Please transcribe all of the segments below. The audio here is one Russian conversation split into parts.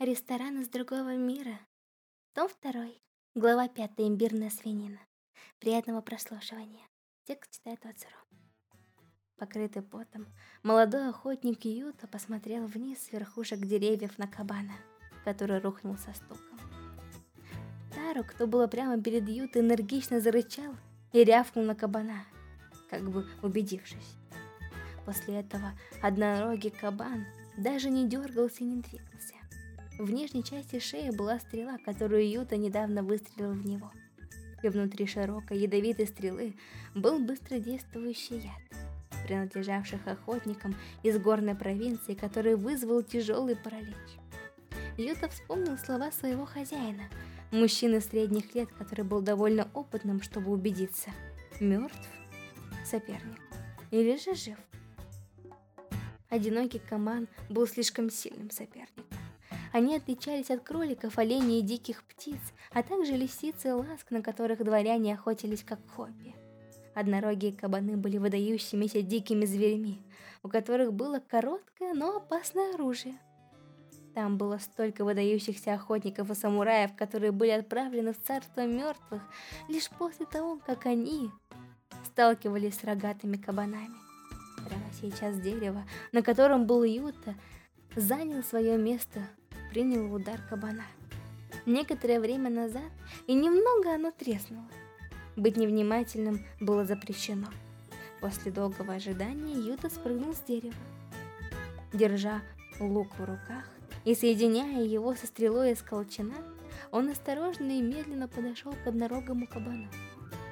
Ресторан из другого мира. Том 2. Глава 5. Имбирная свинина. Приятного прослушивания. Текст читает Оцеру. Покрытый потом, молодой охотник Юта посмотрел вниз с верхушек деревьев на кабана, который рухнул со стуком. Тару, кто было прямо перед Ютой, энергично зарычал и рявкнул на кабана, как бы убедившись. После этого однорогий кабан даже не дергался и не двигался. В нижней части шеи была стрела, которую Юта недавно выстрелил в него. И внутри широкой ядовитой стрелы был быстродействующий яд, принадлежавших охотникам из горной провинции, который вызвал тяжелый паралич. Юта вспомнил слова своего хозяина, мужчины средних лет, который был довольно опытным, чтобы убедиться, мертв соперник или же жив. Одинокий Каман был слишком сильным соперником. Они отличались от кроликов, оленей и диких птиц, а также лисиц и ласк, на которых дворяне охотились как хобби. Однорогие кабаны были выдающимися дикими зверями, у которых было короткое, но опасное оружие. Там было столько выдающихся охотников и самураев, которые были отправлены в царство мертвых лишь после того, как они сталкивались с рогатыми кабанами. Прямо сейчас дерево, на котором был Юта, занял свое место принял удар кабана. Некоторое время назад и немного оно треснуло. Быть невнимательным было запрещено. После долгого ожидания Юта спрыгнул с дерева. Держа лук в руках и соединяя его со стрелой из колчана, он осторожно и медленно подошел к однорогому кабану.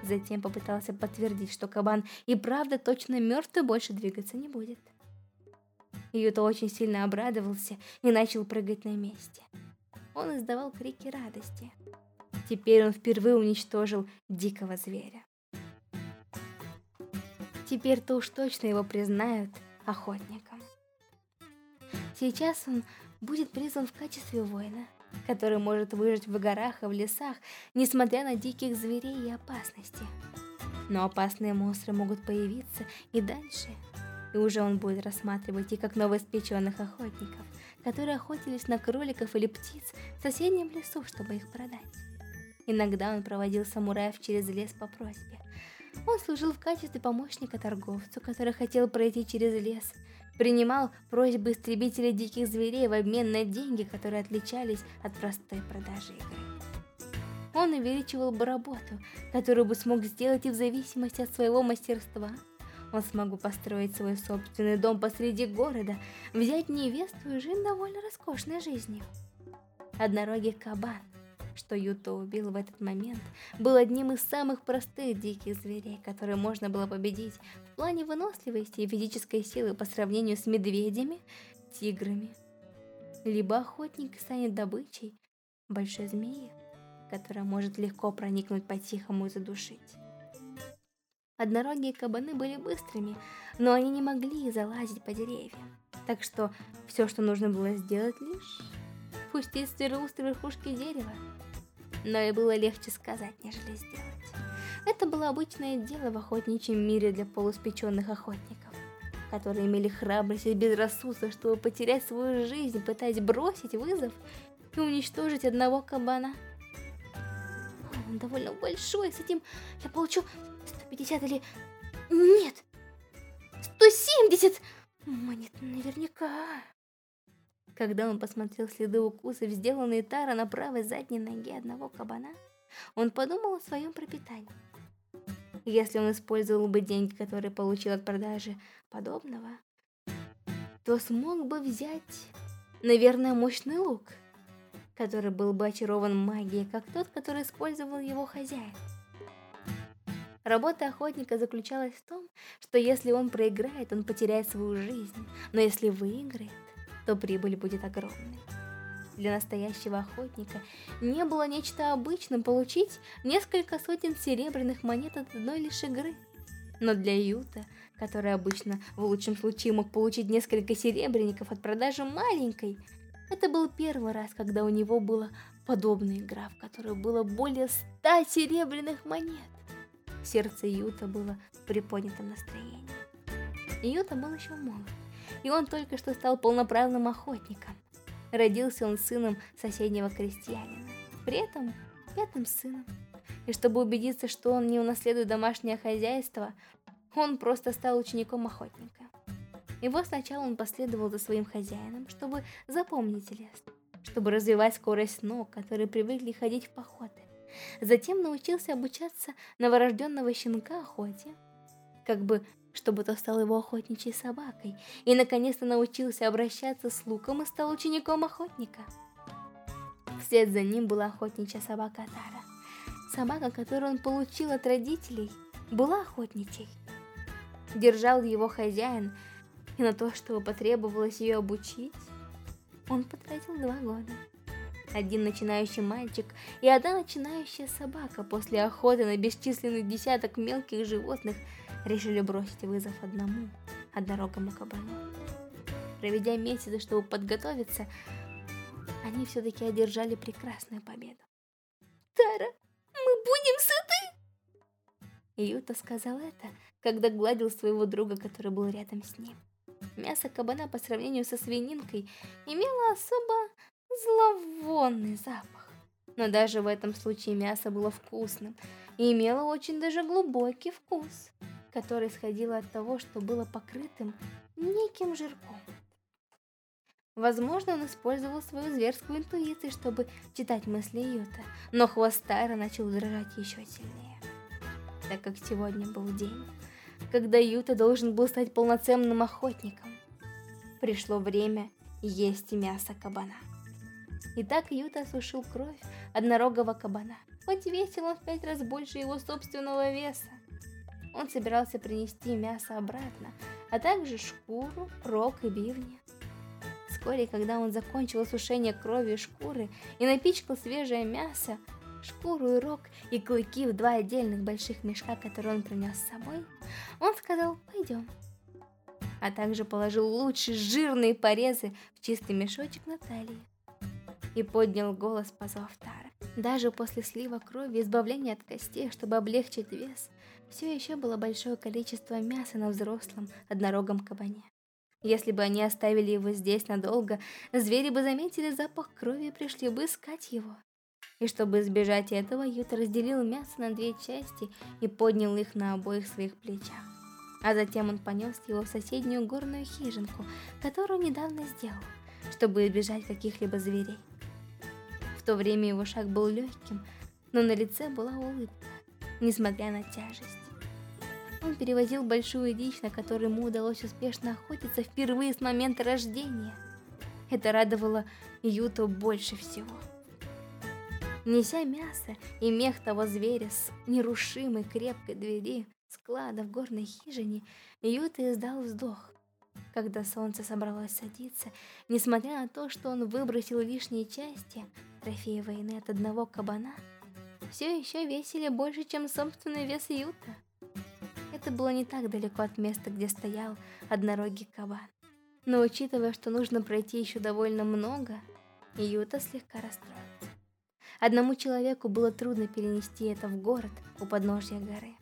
Затем попытался подтвердить, что кабан и правда точно мертв и больше двигаться не будет. Юта очень сильно обрадовался и начал прыгать на месте. Он издавал крики радости. Теперь он впервые уничтожил дикого зверя. Теперь-то уж точно его признают охотником. Сейчас он будет призван в качестве воина, который может выжить в горах и в лесах, несмотря на диких зверей и опасности. Но опасные монстры могут появиться и дальше – и уже он будет рассматривать их как новоиспеченных охотников, которые охотились на кроликов или птиц в соседнем лесу, чтобы их продать. Иногда он проводил самураев через лес по просьбе. Он служил в качестве помощника торговцу, который хотел пройти через лес, принимал просьбы истребителей диких зверей в обмен на деньги, которые отличались от простой продажи игры. Он увеличивал бы работу, которую бы смог сделать и в зависимости от своего мастерства – он смогу построить свой собственный дом посреди города, взять невесту и жить довольно роскошной жизнью. Однорогий кабан, что Юто убил в этот момент, был одним из самых простых диких зверей, которые можно было победить в плане выносливости и физической силы по сравнению с медведями, тиграми. Либо охотник станет добычей большой змеи, которая может легко проникнуть по-тихому и задушить. Однорогие кабаны были быстрыми, но они не могли залазить по деревьям. Так что все, что нужно было сделать, лишь пустить стрелу с верхушки дерева. Но и было легче сказать, нежели сделать. Это было обычное дело в охотничьем мире для полуспеченных охотников, которые имели храбрость и безрассудство, чтобы потерять свою жизнь, пытаясь бросить вызов и уничтожить одного кабана. Он довольно большой, с этим я получу 150 или... Нет! 170! Монет наверняка. Когда он посмотрел следы укусов, сделанные Тара на правой задней ноге одного кабана, он подумал о своем пропитании. Если он использовал бы деньги, которые получил от продажи подобного, то смог бы взять, наверное, мощный лук, который был бы очарован магией, как тот, который использовал его хозяин. Работа охотника заключалась в том, что если он проиграет, он потеряет свою жизнь, но если выиграет, то прибыль будет огромной. Для настоящего охотника не было нечто обычным получить несколько сотен серебряных монет от одной лишь игры. Но для Юта, который обычно в лучшем случае мог получить несколько серебряников от продажи маленькой, это был первый раз, когда у него была подобная игра, в которой было более ста серебряных монет. Сердце Юта было в приподнятом настроении. Юта был еще молод, и он только что стал полноправным охотником. Родился он сыном соседнего крестьянина, при этом пятым сыном. И чтобы убедиться, что он не унаследует домашнее хозяйство, он просто стал учеником охотника. Вот сначала он последовал за своим хозяином, чтобы запомнить лес, чтобы развивать скорость ног, которые привыкли ходить в походы. Затем научился обучаться новорожденного щенка охоте, как бы чтобы то стал его охотничьей собакой, и наконец-то научился обращаться с луком и стал учеником охотника. Вслед за ним была охотничья собака Тара. Собака, которую он получил от родителей, была охотничьей. Держал его хозяин, и на то, что потребовалось ее обучить, он потратил два года. Один начинающий мальчик и одна начинающая собака после охоты на бесчисленный десяток мелких животных решили бросить вызов одному, однорогому кабану. Проведя месяцы, чтобы подготовиться, они все-таки одержали прекрасную победу. «Тара, мы будем сыты!» Юта сказал это, когда гладил своего друга, который был рядом с ним. Мясо кабана по сравнению со свининкой имело особо зловонный запах. Но даже в этом случае мясо было вкусным и имело очень даже глубокий вкус, который исходил от того, что было покрытым неким жирком. Возможно, он использовал свою зверскую интуицию, чтобы читать мысли Юта, но хвост Тара начал дрожать еще сильнее, так как сегодня был день, когда Юта должен был стать полноценным охотником. Пришло время есть мясо кабана. Итак, Юта осушил кровь однорогого кабана, хоть весил он в пять раз больше его собственного веса. Он собирался принести мясо обратно, а также шкуру, рог и бивни. Вскоре, когда он закончил осушение крови и шкуры и напичкал свежее мясо, шкуру и рог и клыки в два отдельных больших мешка, которые он принес с собой, он сказал «пойдем». А также положил лучшие жирные порезы в чистый мешочек на талии и поднял голос, позвав Тара. Даже после слива крови и избавления от костей, чтобы облегчить вес, все еще было большое количество мяса на взрослом однорогом кабане. Если бы они оставили его здесь надолго, звери бы заметили запах крови и пришли бы искать его. И чтобы избежать этого, Юта разделил мясо на две части и поднял их на обоих своих плечах. А затем он понес его в соседнюю горную хижинку, которую недавно сделал, чтобы избежать каких-либо зверей. То время его шаг был легким, но на лице была улыбка, несмотря на тяжесть. Он перевозил большую дичь, на которой ему удалось успешно охотиться впервые с момента рождения. Это радовало Юту больше всего. Неся мясо и мех того зверя с нерушимой крепкой двери склада в горной хижине, Юта издал вздох. Когда солнце собралось садиться, несмотря на то, что он выбросил лишние части, трофеи войны от одного кабана, все еще весили больше, чем собственный вес Юта. Это было не так далеко от места, где стоял однорогий кабан. Но учитывая, что нужно пройти еще довольно много, Юта слегка расстроился. Одному человеку было трудно перенести это в город у подножья горы.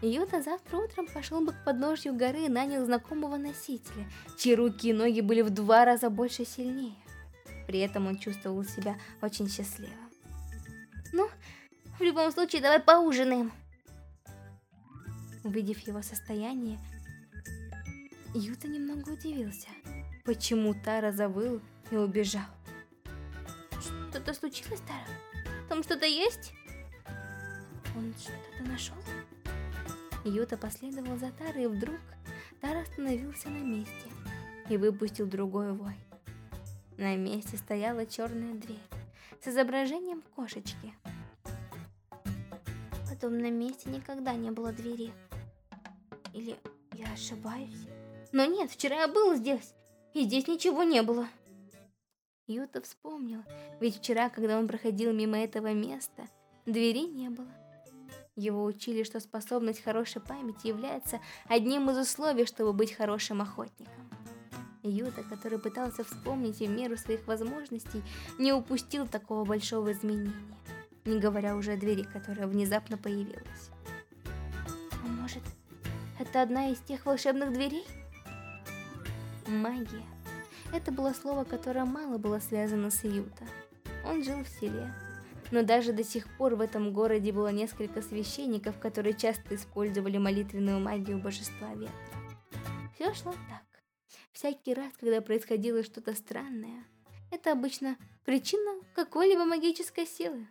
Юта завтра утром пошел бы к подножью горы и нанял знакомого носителя, чьи руки и ноги были в два раза больше сильнее. При этом он чувствовал себя очень счастливым. «Ну, в любом случае, давай поужинаем!» Увидев его состояние, Юта немного удивился, почему Тара завыл и убежал. Что-то случилось, Тара? Там что-то есть? Он что-то нашел? Юта последовал за Тарой, и вдруг Тара остановился на месте и выпустил другой вой. На месте стояла черная дверь с изображением кошечки. В подобном месте никогда не было двери. Или я ошибаюсь? Но нет, вчера я был здесь, и здесь ничего не было. Юта вспомнил, ведь вчера, когда он проходил мимо этого места, двери не было. Его учили, что способность хорошей памяти является одним из условий, чтобы быть хорошим охотником. Юта, который пытался вспомнить в меру своих возможностей, не упустил такого большого изменения, не говоря уже о двери, которая внезапно появилась. А может, это одна из тех волшебных дверей? Магия Это было слово, которое мало было связано с Юта. Он жил в селе. Но даже до сих пор в этом городе было несколько священников, которые часто использовали молитвенную магию божества ветра. Все шло так. Всякий раз, когда происходило что-то странное, это обычно причина какой-либо магической силы.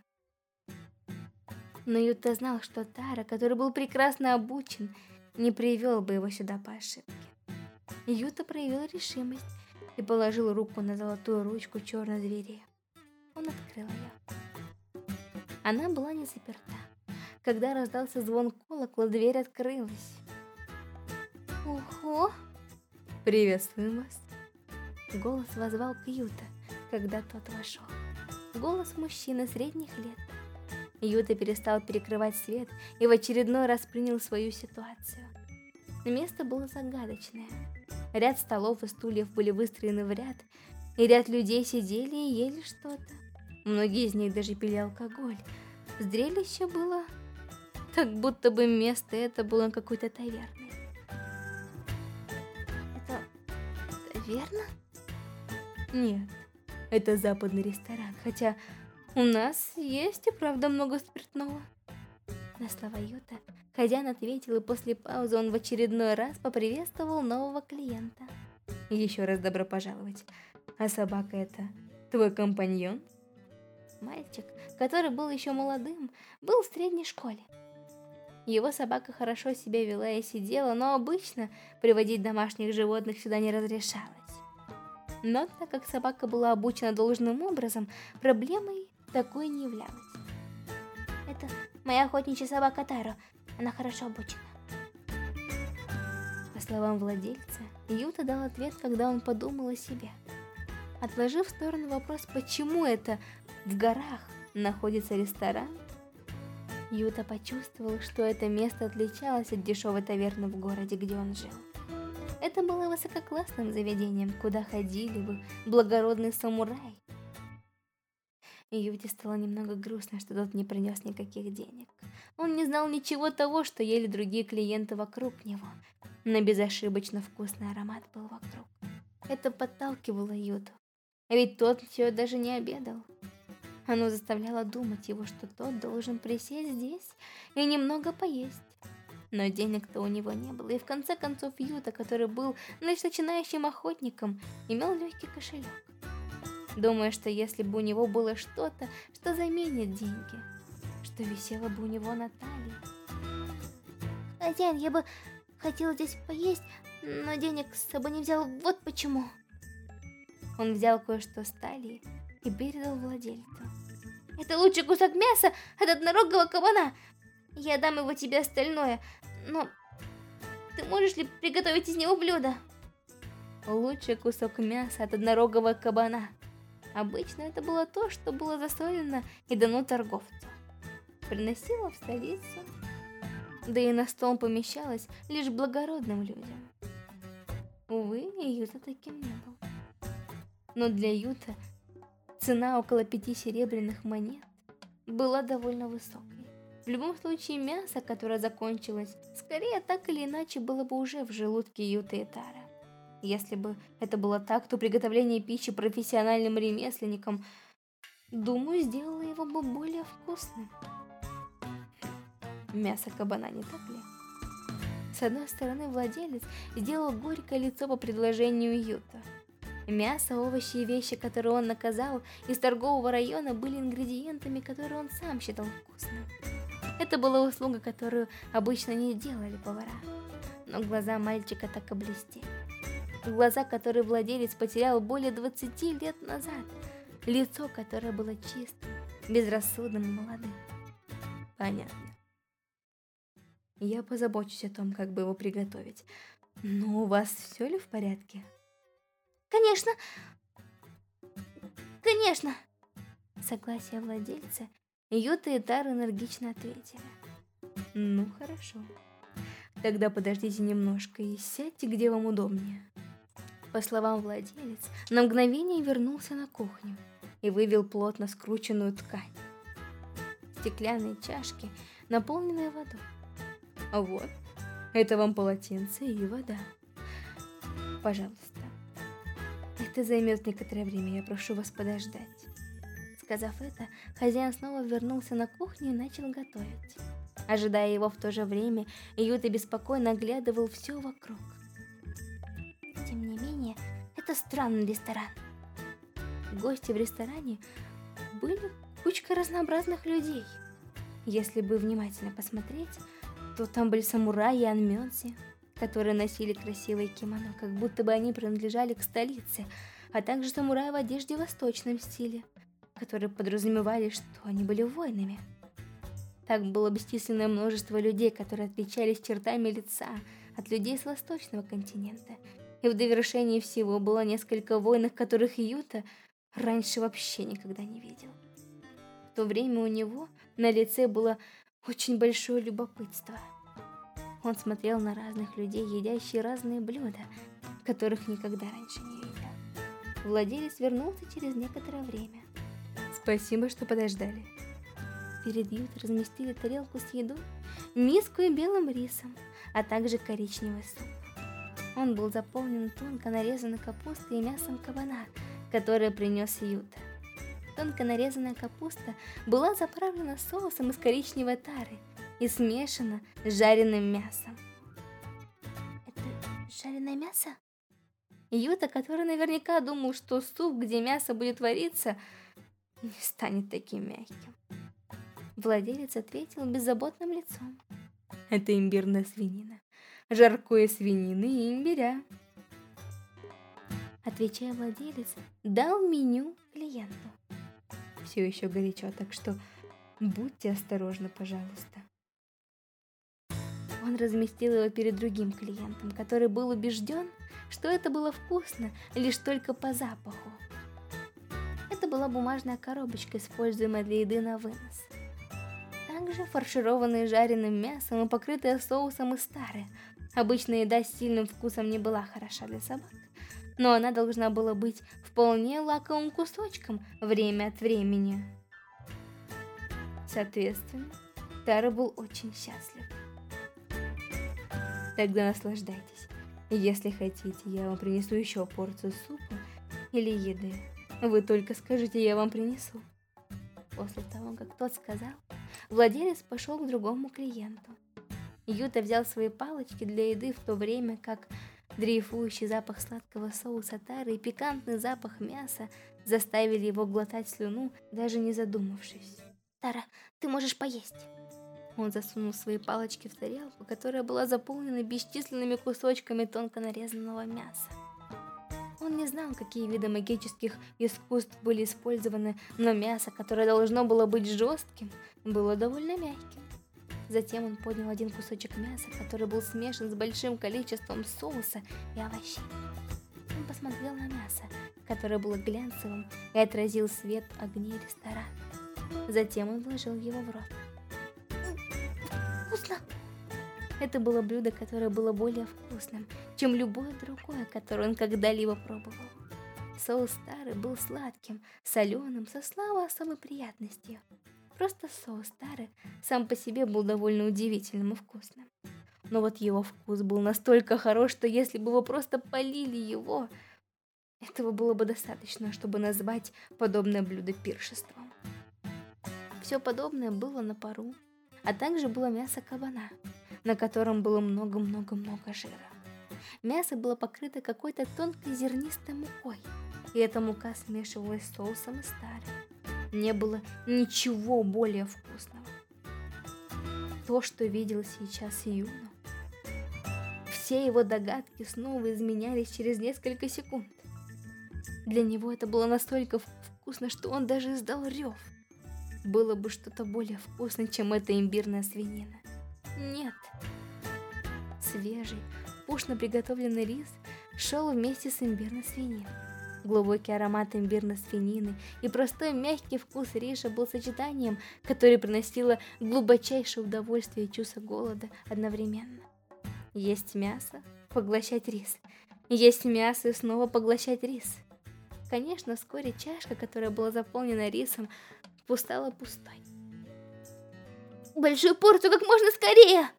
Но Юта знал, что Тара, который был прекрасно обучен, не привел бы его сюда по ошибке. Юта проявил решимость и положил руку на золотую ручку черной двери. Он открыл ее. Она была не заперта. Когда раздался звон колокола, дверь открылась. Ого! Приветствуем вас. Голос возвал Кьюта, когда тот вошел. Голос мужчины средних лет. Юта перестал перекрывать свет и в очередной раз принял свою ситуацию. Место было загадочное. Ряд столов и стульев были выстроены в ряд, и ряд людей сидели и ели что-то. Многие из них даже пили алкоголь. Зрелище было как будто бы место это было какой-то таверной. Это таверна? Нет, это западный ресторан, хотя у нас есть и правда много спиртного. На слова Юта хозяин ответил, и после паузы он в очередной раз поприветствовал нового клиента. Еще раз добро пожаловать. А собака это твой компаньон? Мальчик, который был еще молодым, был в средней школе. Его собака хорошо себя вела и сидела, но обычно приводить домашних животных сюда не разрешалось. Но так как собака была обучена должным образом, проблемой такой не являлась. Это моя охотничья собака Таро. Она хорошо обучена. По словам владельца, Юта дал ответ, когда он подумал о себе. Отложив в сторону вопрос, почему это в горах находится ресторан, Юта почувствовал, что это место отличалось от дешевой таверны в городе, где он жил. Это было высококлассным заведением, куда ходили бы благородный самурай. Юте стало немного грустно, что тот не принес никаких денег. Он не знал ничего того, что ели другие клиенты вокруг него, но безошибочно вкусный аромат был вокруг. Это подталкивало Юту, ведь тот все даже не обедал. Оно заставляло думать его, что тот должен присесть здесь и немного поесть. Но денег-то у него не было, и в конце концов Юта, который был лишь начинающим охотником, имел легкий кошелек. Думая, что если бы у него было что-то, что заменит деньги, что висело бы у него на талии. Хозяин, я бы хотел здесь поесть, но денег с собой не взял, вот почему. Он взял кое-что с талии и передал владельцу. Это лучший кусок мяса от однорогого кабана. Я дам его тебе остальное, но ты можешь ли приготовить из него блюдо? Лучший кусок мяса от однорогого кабана. Обычно это было то, что было засолено и дано торговцу. Приносило в столицу, да и на стол помещалось лишь благородным людям. Увы, Юта таким не был. Но для Юта цена около пяти серебряных монет была довольно высокой. В любом случае, мясо, которое закончилось, скорее так или иначе было бы уже в желудке Юта и Тара. Если бы это было так, то приготовление пищи профессиональным ремесленником, думаю, сделало его бы более вкусным. Мясо кабана, не так ли? С одной стороны, владелец сделал горькое лицо по предложению Юта. Мясо, овощи и вещи, которые он наказал из торгового района, были ингредиентами, которые он сам считал вкусным. Это была услуга, которую обычно не делали повара. Но глаза мальчика так и блестели глаза, которые владелец потерял более 20 лет назад, лицо, которое было чистым, безрассудным и молодым. Понятно. Я позабочусь о том, как бы его приготовить. Но у вас все ли в порядке? Конечно. Конечно. Согласие владельца, Юта и Тар энергично ответили. Ну, хорошо. Тогда подождите немножко и сядьте, где вам удобнее. По словам владелец, на мгновение вернулся на кухню и вывел плотно скрученную ткань. Стеклянные чашки, наполненные водой. Вот, это вам полотенце и вода. Пожалуйста. Это займет некоторое время, я прошу вас подождать. Сказав это, хозяин снова вернулся на кухню и начал готовить. Ожидая его в то же время, Юта беспокойно оглядывал все вокруг. Тем не менее, это странный ресторан. Гости в ресторане были кучка разнообразных людей. Если бы внимательно посмотреть, то там были самураи и анмёнси, которые носили красивые кимоно, как будто бы они принадлежали к столице, а также самураи в одежде в восточном стиле, которые подразумевали, что они были воинами. Так было бесчисленное множество людей, которые отличались чертами лица от людей с восточного континента. И в довершении всего было несколько воинов, которых Юта раньше вообще никогда не видел. В то время у него на лице было очень большое любопытство. Он смотрел на разных людей, едящие разные блюда, которых никогда раньше не видел. Владелец вернулся через некоторое время. Спасибо, что подождали. Перед Ют разместили тарелку с едой, миску и белым рисом, а также коричневый суп. Он был заполнен тонко нарезанной капустой и мясом кабана, которое принес Юта. Тонко нарезанная капуста была заправлена соусом из коричневой тары и смешана с жареным мясом. Это жареное мясо? Юта, который наверняка думал, что суп, где мясо будет вариться, не станет таким мягким. Владелец ответил беззаботным лицом. Это имбирная свинина. Жаркое свинины и имбиря. Отвечая владелец, дал меню клиенту. Все еще горячо, так что будьте осторожны, пожалуйста. Он разместил его перед другим клиентом, который был убежден, что это было вкусно лишь только по запаху. Это была бумажная коробочка, используемая для еды на вынос. Также фаршированные жареным мясом и покрытая соусом из стары. Обычная еда с сильным вкусом не была хороша для собак, но она должна была быть вполне лаковым кусочком время от времени. Соответственно, Тара был очень счастлив. Тогда наслаждайтесь. Если хотите, я вам принесу еще порцию супа или еды. Вы только скажите, я вам принесу. После того, как тот сказал, владелец пошел к другому клиенту. Юта взял свои палочки для еды в то время, как дрейфующий запах сладкого соуса тары и пикантный запах мяса заставили его глотать слюну, даже не задумавшись. «Тара, ты можешь поесть!» Он засунул свои палочки в тарелку, которая была заполнена бесчисленными кусочками тонко нарезанного мяса. Он не знал, какие виды магических искусств были использованы, но мясо, которое должно было быть жестким, было довольно мягким. Затем он поднял один кусочек мяса, который был смешан с большим количеством соуса и овощей. Он посмотрел на мясо, которое было глянцевым и отразил свет огней ресторана. Затем он вложил его в рот. Это было блюдо, которое было более вкусным, чем любое другое, которое он когда-либо пробовал. Соус старый был сладким, соленым, со слабой особой приятностью. Просто соус старый сам по себе был довольно удивительным и вкусным. Но вот его вкус был настолько хорош, что если бы вы просто полили его, этого было бы достаточно, чтобы назвать подобное блюдо пиршеством. Все подобное было на пару, а также было мясо кабана – на котором было много-много-много жира. Мясо было покрыто какой-то тонкой зернистой мукой, и эта мука смешивалась с соусом и старым. Не было ничего более вкусного. То, что видел сейчас Юно, все его догадки снова изменялись через несколько секунд. Для него это было настолько вкусно, что он даже издал рев. Было бы что-то более вкусное, чем эта имбирная свинина. Нет. Свежий, пушно приготовленный рис шел вместе с имбирной свининой. Глубокий аромат имбирной свинины и простой мягкий вкус риса был сочетанием, которое приносило глубочайшее удовольствие и чувство голода одновременно. Есть мясо, поглощать рис. Есть мясо и снова поглощать рис. Конечно, вскоре чашка, которая была заполнена рисом, стала пустой. Большую порцию как можно скорее!»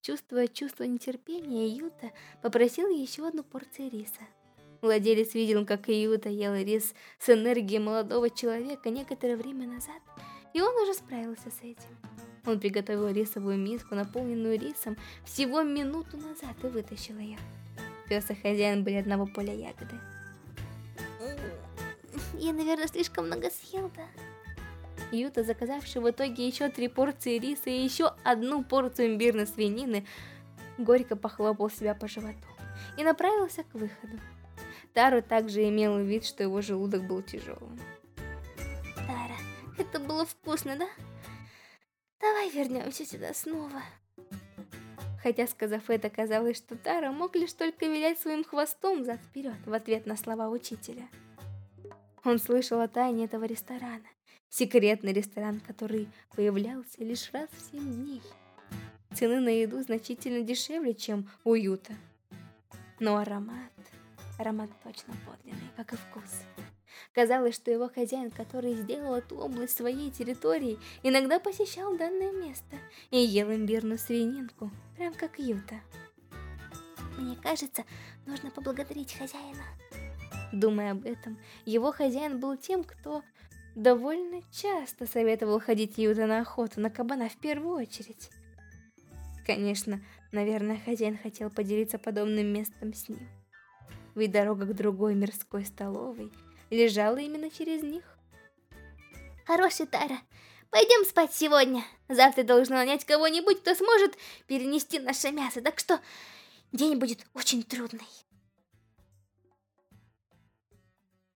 Чувствуя чувство нетерпения, Юта попросил еще одну порцию риса. Владелец видел, как Юта ел рис с энергией молодого человека некоторое время назад, и он уже справился с этим. Он приготовил рисовую миску, наполненную рисом, всего минуту назад и вытащил ее. Пес и хозяин были одного поля ягоды. Я, наверное, слишком много съел, да? Юта, заказавший в итоге еще три порции риса и еще одну порцию имбирной свинины, горько похлопал себя по животу и направился к выходу. Тару также имел вид, что его желудок был тяжелым. Тара, это было вкусно, да? Давай вернемся сюда снова. Хотя, сказав это, казалось, что Тара мог лишь только вилять своим хвостом зад-вперед в ответ на слова учителя. Он слышал о тайне этого ресторана. Секретный ресторан, который появлялся лишь раз в семь дней. Цены на еду значительно дешевле, чем у Юта. Но аромат, аромат точно подлинный, как и вкус. Казалось, что его хозяин, который сделал эту область своей территорией, иногда посещал данное место и ел имбирную свининку, прям как Юта. Мне кажется, нужно поблагодарить хозяина. Думая об этом, его хозяин был тем, кто довольно часто советовал ходить Юта на охоту на кабана в первую очередь. Конечно, наверное, хозяин хотел поделиться подобным местом с ним. Ведь дорога к другой мирской столовой лежала именно через них. Хороший Тара, пойдем спать сегодня. Завтра должен нанять кого-нибудь, кто сможет перенести наше мясо, так что день будет очень трудный.